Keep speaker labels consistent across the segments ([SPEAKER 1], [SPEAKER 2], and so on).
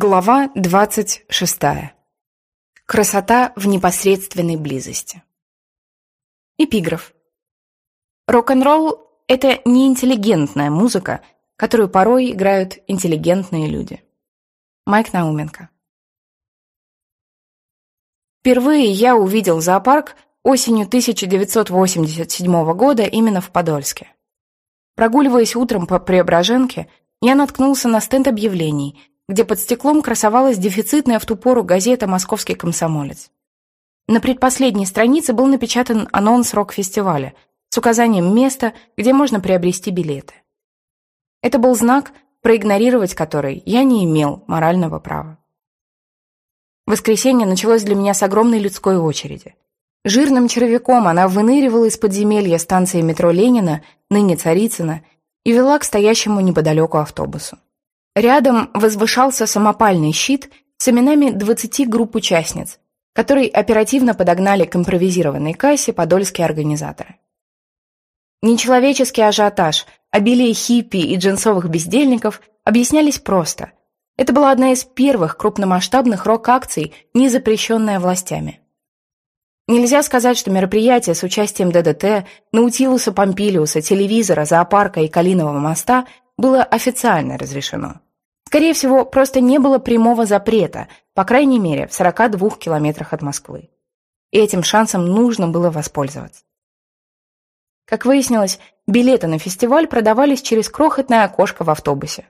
[SPEAKER 1] Глава 26. Красота в непосредственной близости. Эпиграф. Рок-н-ролл – это не интеллигентная музыка, которую порой играют интеллигентные люди. Майк Науменко. Впервые я увидел зоопарк осенью 1987 года именно в Подольске. Прогуливаясь утром по Преображенке, я наткнулся на стенд объявлений – где под стеклом красовалась дефицитная в ту пору газета «Московский комсомолец». На предпоследней странице был напечатан анонс рок-фестиваля с указанием места, где можно приобрести билеты. Это был знак, проигнорировать который я не имел морального права. Воскресенье началось для меня с огромной людской очереди. Жирным червяком она выныривала из подземелья станции метро Ленина, ныне Царицына, и вела к стоящему неподалеку автобусу. Рядом возвышался самопальный щит с именами 20 групп участниц, который оперативно подогнали к импровизированной кассе подольские организаторы. Нечеловеческий ажиотаж, обилие хиппи и джинсовых бездельников объяснялись просто. Это была одна из первых крупномасштабных рок-акций, не запрещенная властями. Нельзя сказать, что мероприятие с участием ДДТ, Наутилуса Помпилиуса, телевизора, зоопарка и Калинового моста было официально разрешено. Скорее всего, просто не было прямого запрета, по крайней мере, в 42 километрах от Москвы. И этим шансом нужно было воспользоваться. Как выяснилось, билеты на фестиваль продавались через крохотное окошко в автобусе.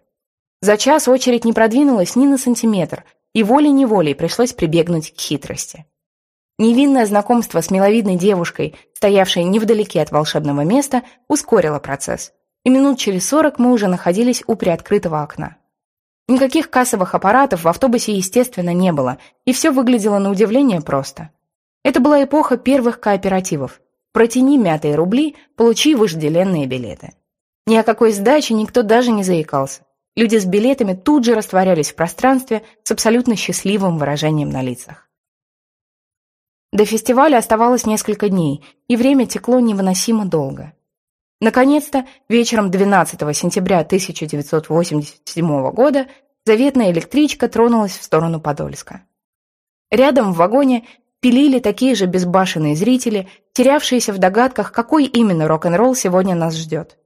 [SPEAKER 1] За час очередь не продвинулась ни на сантиметр, и волей-неволей пришлось прибегнуть к хитрости. Невинное знакомство с миловидной девушкой, стоявшей невдалеке от волшебного места, ускорило процесс, и минут через сорок мы уже находились у приоткрытого окна. Никаких кассовых аппаратов в автобусе, естественно, не было, и все выглядело на удивление просто. Это была эпоха первых кооперативов. Протяни мятые рубли, получи вожделенные билеты. Ни о какой сдаче никто даже не заикался. Люди с билетами тут же растворялись в пространстве с абсолютно счастливым выражением на лицах. До фестиваля оставалось несколько дней, и время текло невыносимо долго. Наконец-то, вечером 12 сентября 1987 года заветная электричка тронулась в сторону Подольска. Рядом в вагоне пилили такие же безбашенные зрители, терявшиеся в догадках, какой именно рок-н-ролл сегодня нас ждет.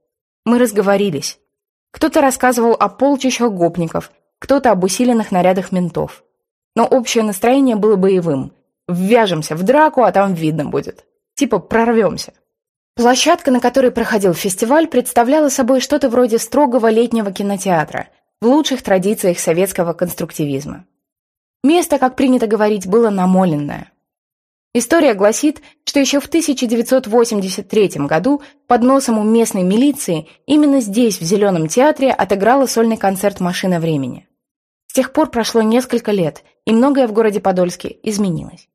[SPEAKER 1] Мы разговорились. Кто-то рассказывал о полчищах гопников, кто-то об усиленных нарядах ментов. Но общее настроение было боевым. Ввяжемся в драку, а там видно будет. Типа прорвемся. Площадка, на которой проходил фестиваль, представляла собой что-то вроде строгого летнего кинотеатра в лучших традициях советского конструктивизма. Место, как принято говорить, было намоленное. История гласит, что еще в 1983 году под носом у местной милиции именно здесь, в Зеленом театре, отыграла сольный концерт «Машина времени». С тех пор прошло несколько лет, и многое в городе Подольске изменилось.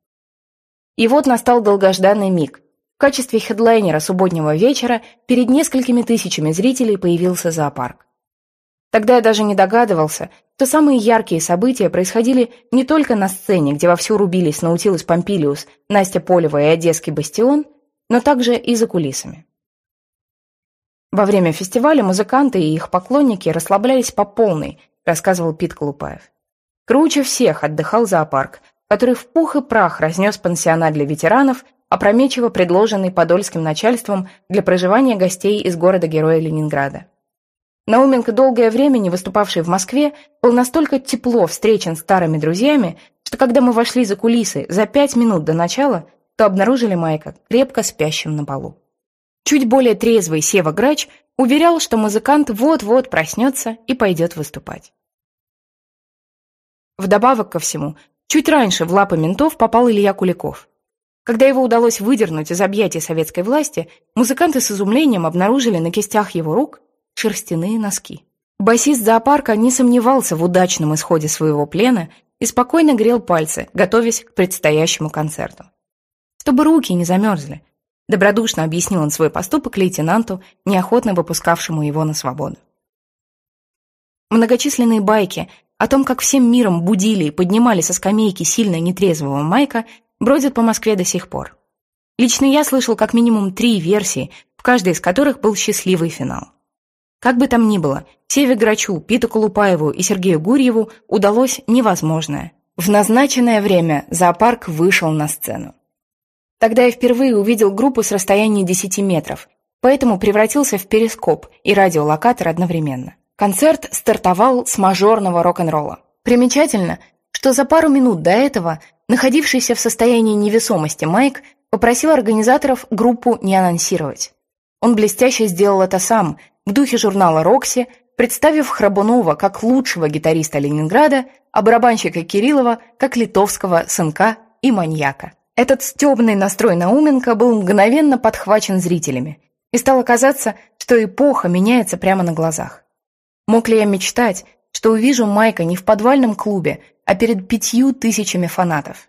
[SPEAKER 1] И вот настал долгожданный миг – в качестве хедлайнера субботнего вечера перед несколькими тысячами зрителей появился зоопарк. Тогда я даже не догадывался, что самые яркие события происходили не только на сцене, где вовсю рубились Наутилус Помпилиус, Настя Полева и Одесский бастион, но также и за кулисами. Во время фестиваля музыканты и их поклонники расслаблялись по полной, рассказывал Пит Колупаев. Круче всех отдыхал зоопарк, который в пух и прах разнес пансионат для ветеранов опрометчиво предложенный подольским начальством для проживания гостей из города-героя Ленинграда. Науменко, долгое время не выступавший в Москве, был настолько тепло встречен старыми друзьями, что когда мы вошли за кулисы за пять минут до начала, то обнаружили Майка крепко спящим на полу. Чуть более трезвый Сева Грач уверял, что музыкант вот-вот проснется и пойдет выступать. Вдобавок ко всему, чуть раньше в лапы ментов попал Илья Куликов. Когда его удалось выдернуть из объятий советской власти, музыканты с изумлением обнаружили на кистях его рук шерстяные носки. Басист зоопарка не сомневался в удачном исходе своего плена и спокойно грел пальцы, готовясь к предстоящему концерту. Чтобы руки не замерзли, добродушно объяснил он свой поступок лейтенанту, неохотно выпускавшему его на свободу. Многочисленные байки о том, как всем миром будили и поднимали со скамейки сильно нетрезвого Майка, бродят по Москве до сих пор. Лично я слышал как минимум три версии, в каждой из которых был счастливый финал. Как бы там ни было, Севе Грачу, Питу Колупаеву и Сергею Гурьеву удалось невозможное. В назначенное время зоопарк вышел на сцену. Тогда я впервые увидел группу с расстояния 10 метров, поэтому превратился в перископ и радиолокатор одновременно. Концерт стартовал с мажорного рок-н-ролла. Примечательно, что за пару минут до этого находившийся в состоянии невесомости Майк попросил организаторов группу не анонсировать. Он блестяще сделал это сам, в духе журнала «Рокси», представив Храбунова как лучшего гитариста Ленинграда, а барабанщика Кириллова как литовского сынка и маньяка. Этот стебный настрой Науменко был мгновенно подхвачен зрителями, и стало казаться, что эпоха меняется прямо на глазах. Мог ли я мечтать, что увижу Майка не в подвальном клубе, а перед пятью тысячами фанатов?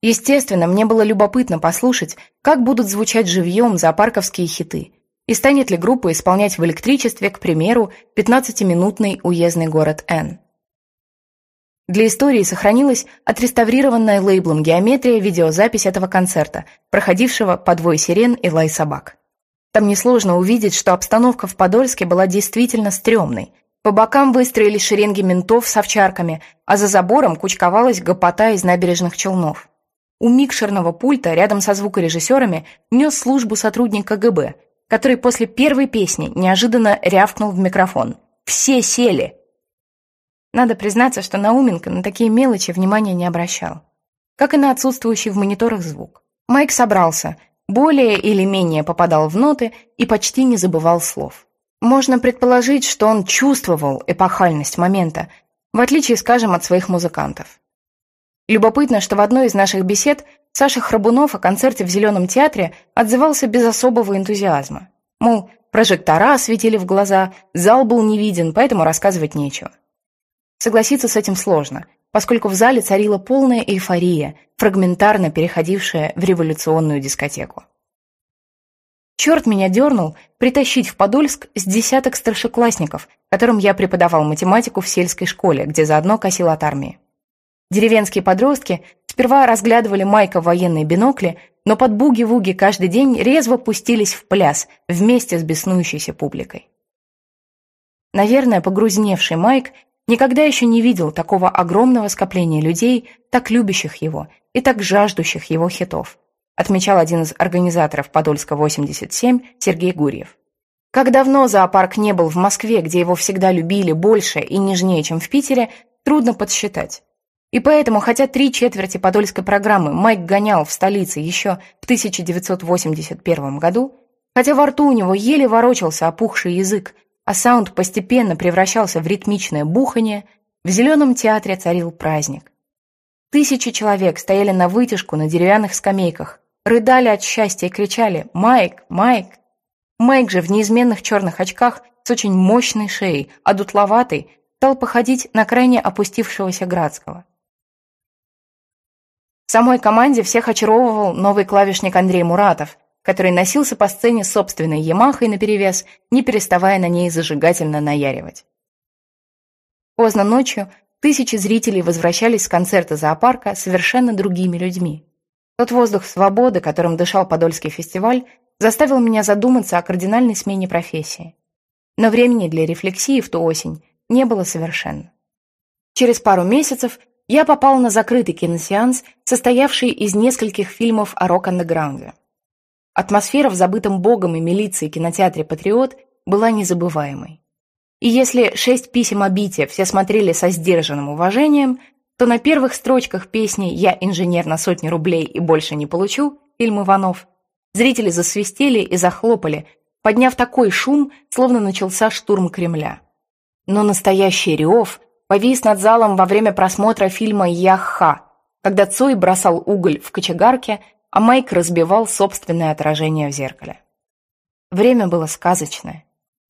[SPEAKER 1] Естественно, мне было любопытно послушать, как будут звучать живьем зоопарковские хиты – и станет ли группа исполнять в электричестве, к примеру, 15-минутный уездный город Н. Для истории сохранилась отреставрированная лейблом геометрия видеозапись этого концерта, проходившего под вой сирен и лай собак. Там несложно увидеть, что обстановка в Подольске была действительно стрёмной. По бокам выстроились шеренги ментов с овчарками, а за забором кучковалась гопота из набережных челнов. У микшерного пульта рядом со звукорежиссерами нес службу сотрудник КГБ, который после первой песни неожиданно рявкнул в микрофон. «Все сели!» Надо признаться, что Науменко на такие мелочи внимания не обращал. Как и на отсутствующий в мониторах звук. Майк собрался, более или менее попадал в ноты и почти не забывал слов. Можно предположить, что он чувствовал эпохальность момента, в отличие, скажем, от своих музыкантов. Любопытно, что в одной из наших бесед Саша Храбунов о концерте в Зеленом театре отзывался без особого энтузиазма. Мол, прожектора осветили в глаза, зал был не виден, поэтому рассказывать нечего. Согласиться с этим сложно, поскольку в зале царила полная эйфория, фрагментарно переходившая в революционную дискотеку. Черт меня дернул притащить в Подольск с десяток старшеклассников, которым я преподавал математику в сельской школе, где заодно косил от армии. Деревенские подростки Сперва разглядывали Майка в военные бинокли, но под буги-вуги каждый день резво пустились в пляс вместе с беснующейся публикой. Наверное, погрузневший Майк никогда еще не видел такого огромного скопления людей, так любящих его и так жаждущих его хитов, отмечал один из организаторов Подольска-87 Сергей Гурьев. Как давно зоопарк не был в Москве, где его всегда любили больше и нежнее, чем в Питере, трудно подсчитать. И поэтому, хотя три четверти подольской программы Майк гонял в столице еще в 1981 году, хотя во рту у него еле ворочался опухший язык, а саунд постепенно превращался в ритмичное бухание, в Зеленом театре царил праздник. Тысячи человек стояли на вытяжку на деревянных скамейках, рыдали от счастья и кричали «Майк! Майк!». Майк же в неизменных черных очках с очень мощной шеей, дутловатый, стал походить на крайне опустившегося Градского. В самой команде всех очаровывал новый клавишник Андрей Муратов, который носился по сцене собственной «Ямахой» наперевес, не переставая на ней зажигательно наяривать. Поздно ночью тысячи зрителей возвращались с концерта зоопарка совершенно другими людьми. Тот воздух свободы, которым дышал Подольский фестиваль, заставил меня задуматься о кардинальной смене профессии. Но времени для рефлексии в ту осень не было совершенно. Через пару месяцев я попал на закрытый киносеанс, состоявший из нескольких фильмов о рок-андеграунде. Атмосфера в забытом богом и милиции кинотеатре «Патриот» была незабываемой. И если шесть писем о все смотрели со сдержанным уважением, то на первых строчках песни «Я инженер на сотни рублей и больше не получу» фильм Иванов зрители засвистели и захлопали, подняв такой шум, словно начался штурм Кремля. Но настоящий рев повис над залом во время просмотра фильма «Яха», когда Цой бросал уголь в кочегарке, а Майк разбивал собственное отражение в зеркале. Время было сказочное.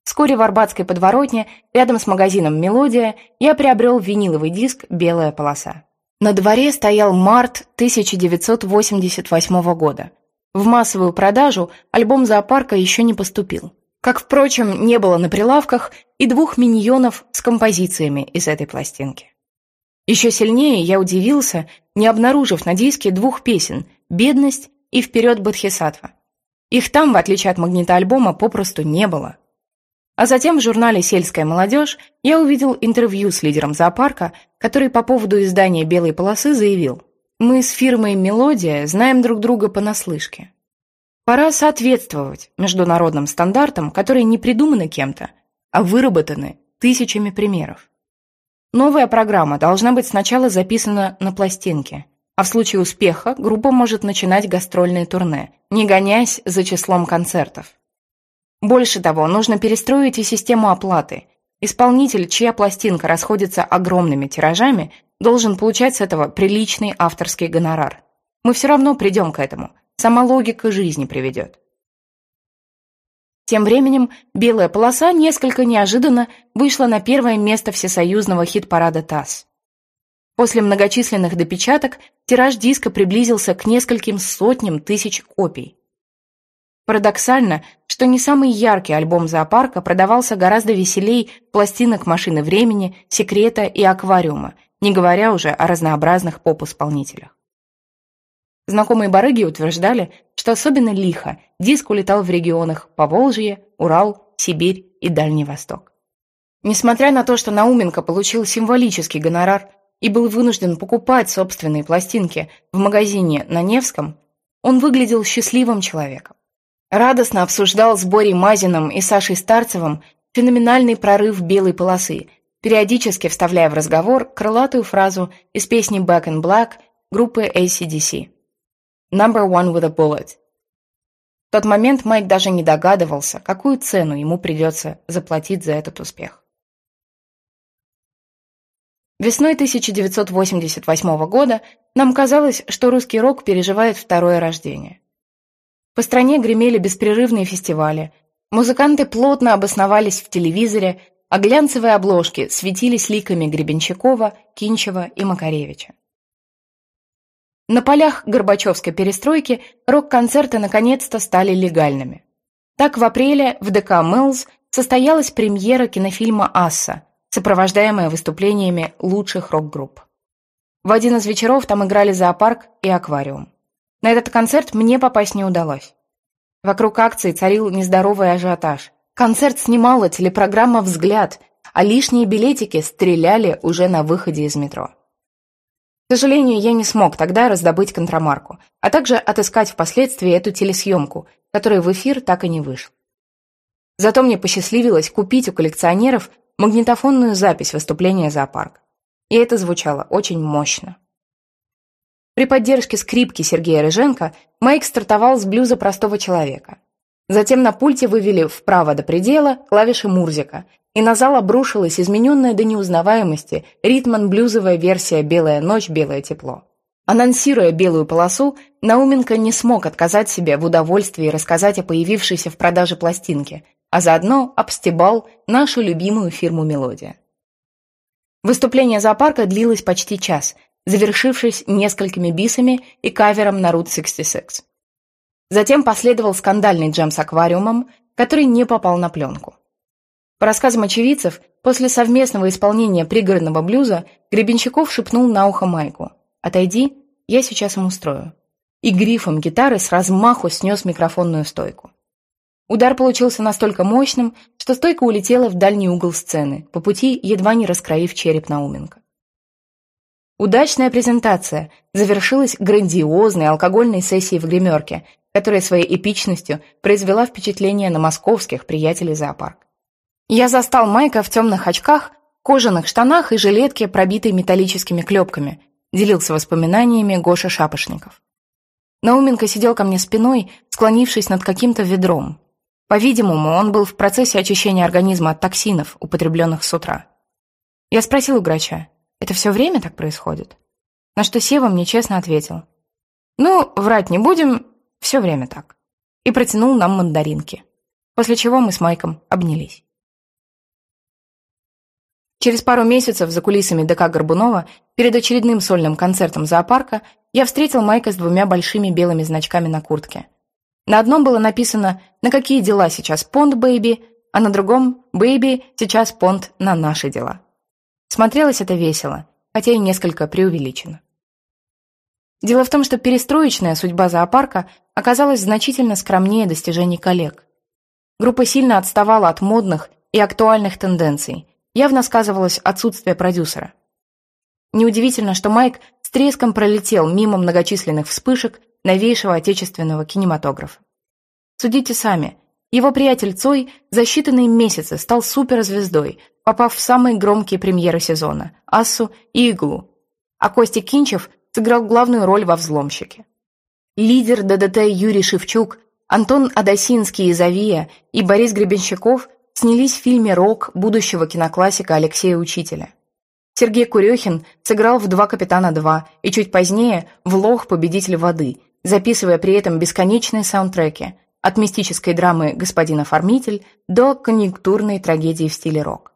[SPEAKER 1] Вскоре в Арбатской подворотне, рядом с магазином «Мелодия», я приобрел виниловый диск «Белая полоса». На дворе стоял март 1988 года. В массовую продажу альбом зоопарка еще не поступил. Как, впрочем, не было на прилавках и двух миньонов с композициями из этой пластинки. Еще сильнее я удивился, не обнаружив на диске двух песен «Бедность» и «Вперед, Бодхисаттва». Их там, в отличие от магнитоальбома, попросту не было. А затем в журнале «Сельская молодежь» я увидел интервью с лидером зоопарка, который по поводу издания «Белой полосы» заявил «Мы с фирмой «Мелодия» знаем друг друга понаслышке. Пора соответствовать международным стандартам, которые не придуманы кем-то, а выработаны тысячами примеров. Новая программа должна быть сначала записана на пластинке, а в случае успеха группа может начинать гастрольные турне, не гоняясь за числом концертов. Больше того, нужно перестроить и систему оплаты. Исполнитель, чья пластинка расходится огромными тиражами, должен получать с этого приличный авторский гонорар. Мы все равно придем к этому. Сама логика жизни приведет. Тем временем «Белая полоса» несколько неожиданно вышла на первое место всесоюзного хит-парада ТАСС. После многочисленных допечаток тираж диска приблизился к нескольким сотням тысяч копий. Парадоксально, что не самый яркий альбом зоопарка продавался гораздо веселей пластинок «Машины времени», «Секрета» и «Аквариума», не говоря уже о разнообразных поп-исполнителях. Знакомые барыги утверждали, что особенно лихо диск улетал в регионах Поволжье, Урал, Сибирь и Дальний Восток. Несмотря на то, что Науменко получил символический гонорар и был вынужден покупать собственные пластинки в магазине на Невском, он выглядел счастливым человеком радостно обсуждал с Борей Мазиным и Сашей Старцевым феноменальный прорыв белой полосы, периодически вставляя в разговор крылатую фразу из песни Back in Black группы ACDC. Number one with a bullet. В тот момент Майк даже не догадывался, какую цену ему придется заплатить за этот успех. Весной 1988 года нам казалось, что русский рок переживает второе рождение. По стране гремели беспрерывные фестивали. Музыканты плотно обосновались в телевизоре, а глянцевые обложки светились ликами Гребенщикова, Кинчева и Макаревича. На полях Горбачевской перестройки рок-концерты наконец-то стали легальными. Так в апреле в ДК «Мэлз» состоялась премьера кинофильма «Асса», сопровождаемая выступлениями лучших рок-групп. В один из вечеров там играли зоопарк и аквариум. На этот концерт мне попасть не удалось. Вокруг акции царил нездоровый ажиотаж. Концерт снимала телепрограмма «Взгляд», а лишние билетики стреляли уже на выходе из метро. Сожалению, я не смог тогда раздобыть контрамарку, а также отыскать впоследствии эту телесъемку, которая в эфир так и не вышла. Зато мне посчастливилось купить у коллекционеров магнитофонную запись выступления зоопарка. И это звучало очень мощно. При поддержке скрипки Сергея Рыженко Майк стартовал с блюза простого человека. Затем на пульте вывели вправо до предела клавиши Мурзика, и на зал обрушилась измененная до неузнаваемости ритман-блюзовая версия «Белая ночь, белое тепло». Анонсируя белую полосу, Науменко не смог отказать себе в удовольствии рассказать о появившейся в продаже пластинке, а заодно обстебал нашу любимую фирму «Мелодия». Выступление зоопарка длилось почти час, завершившись несколькими бисами и кавером на Route 66. Затем последовал скандальный джем с аквариумом, который не попал на пленку. По рассказам очевидцев, после совместного исполнения пригородного блюза Гребенщиков шепнул на ухо Майку «Отойди, я сейчас им устрою». И грифом гитары с размаху снес микрофонную стойку. Удар получился настолько мощным, что стойка улетела в дальний угол сцены, по пути едва не раскроив череп Науменко. Удачная презентация завершилась грандиозной алкогольной сессией в гримерке, которая своей эпичностью произвела впечатление на московских приятелей зоопарк. Я застал Майка в темных очках, кожаных штанах и жилетке, пробитой металлическими клепками, делился воспоминаниями Гоша Шапошников. Науменко сидел ко мне спиной, склонившись над каким-то ведром. По-видимому, он был в процессе очищения организма от токсинов, употребленных с утра. Я спросил у грача, это все время так происходит? На что Сева мне честно ответил. Ну, врать не будем, все время так. И протянул нам мандаринки. После чего мы с Майком обнялись. Через пару месяцев за кулисами ДК Горбунова, перед очередным сольным концертом зоопарка, я встретил Майка с двумя большими белыми значками на куртке. На одном было написано «На какие дела сейчас понт, бэйби?», а на другом «Бэйби, сейчас понт на наши дела». Смотрелось это весело, хотя и несколько преувеличено. Дело в том, что перестроечная судьба зоопарка оказалась значительно скромнее достижений коллег. Группа сильно отставала от модных и актуальных тенденций. Явно сказывалось отсутствие продюсера. Неудивительно, что Майк с треском пролетел мимо многочисленных вспышек новейшего отечественного кинематографа. Судите сами. Его приятель Цой за считанные месяцы стал суперзвездой, попав в самые громкие премьеры сезона – «Ассу» и «Иглу». А Костя Кинчев сыграл главную роль во «Взломщике». Лидер ДДТ Юрий Шевчук, Антон Адасинский из «Авиа» и Борис Гребенщиков снялись в фильме «Рок» будущего киноклассика Алексея Учителя. Сергей Курехин сыграл в «Два капитана 2» и чуть позднее в «Лох. Победитель воды», записывая при этом бесконечные саундтреки от мистической драмы «Господин оформитель» до конъюнктурной трагедии в стиле рок.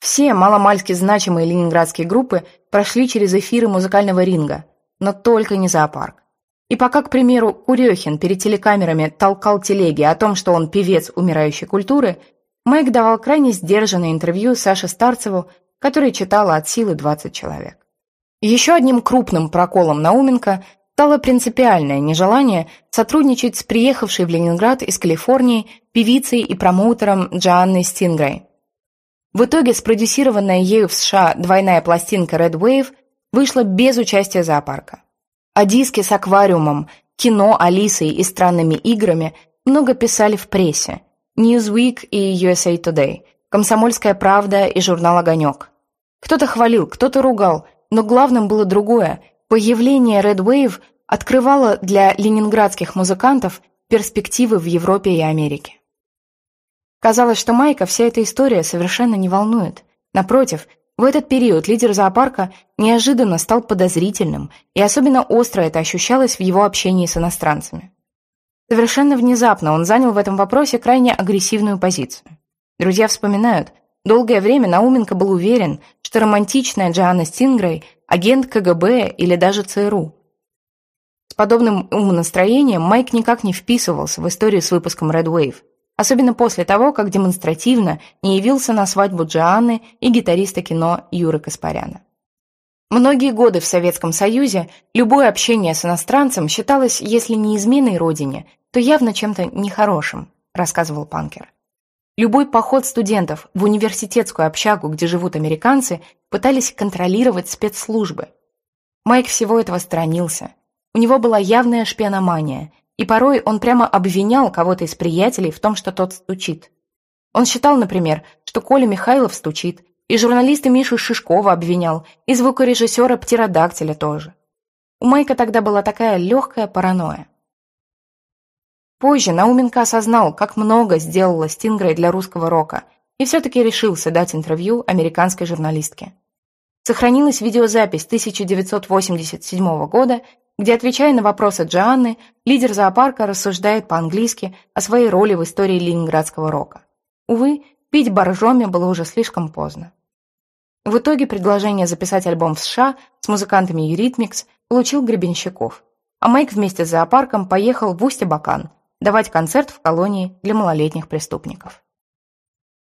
[SPEAKER 1] Все маломальски значимые ленинградские группы прошли через эфиры музыкального ринга, но только не зоопарк. И пока, к примеру, Курехин перед телекамерами толкал телеги о том, что он певец умирающей культуры, Майк давал крайне сдержанное интервью Саше Старцеву, который читала от силы 20 человек. Еще одним крупным проколом Науменко стало принципиальное нежелание сотрудничать с приехавшей в Ленинград из Калифорнии певицей и промоутером Джоанной Стингрей. В итоге спродюсированная ею в США двойная пластинка Red Wave вышла без участия зоопарка. О диске с аквариумом, кино, Алисой и странными играми много писали в прессе. Newsweek и USA Today, Комсомольская правда и журнал «Огонек». Кто-то хвалил, кто-то ругал, но главным было другое. Появление Red Wave открывало для ленинградских музыкантов перспективы в Европе и Америке. Казалось, что Майка вся эта история совершенно не волнует. Напротив, в этот период лидер зоопарка неожиданно стал подозрительным, и особенно остро это ощущалось в его общении с иностранцами. Совершенно внезапно он занял в этом вопросе крайне агрессивную позицию. Друзья вспоминают, долгое время Науменко был уверен, что романтичная Джоанна Стингрей – агент КГБ или даже ЦРУ. С подобным умонастроением Майк никак не вписывался в историю с выпуском Red Wave – Особенно после того, как демонстративно не явился на свадьбу Джоанны и гитариста кино Юры Каспаряна. Многие годы в Советском Союзе любое общение с иностранцем считалось, если не изменой родине, то явно чем-то нехорошим, рассказывал Панкер. Любой поход студентов в университетскую общагу, где живут американцы, пытались контролировать спецслужбы. Майк всего этого сторонился. У него была явная шпиономания, и порой он прямо обвинял кого-то из приятелей в том, что тот стучит. Он считал, например, что Коля Михайлов стучит, и журналиста Мишу Шишкова обвинял, и звукорежиссера Птеродактиля тоже. У Майка тогда была такая легкая паранойя. Позже Науменко осознал, как много сделала Стингрей для русского рока, и все-таки решился дать интервью американской журналистке. Сохранилась видеозапись 1987 года, где, отвечая на вопросы Джоанны, лидер зоопарка рассуждает по-английски о своей роли в истории ленинградского рока. Увы, пить боржоми было уже слишком поздно. В итоге предложение записать альбом в США с музыкантами Eurythmics получил Гребенщиков, а Майк вместе с зоопарком поехал в Усть-Абакан давать концерт в колонии для малолетних преступников.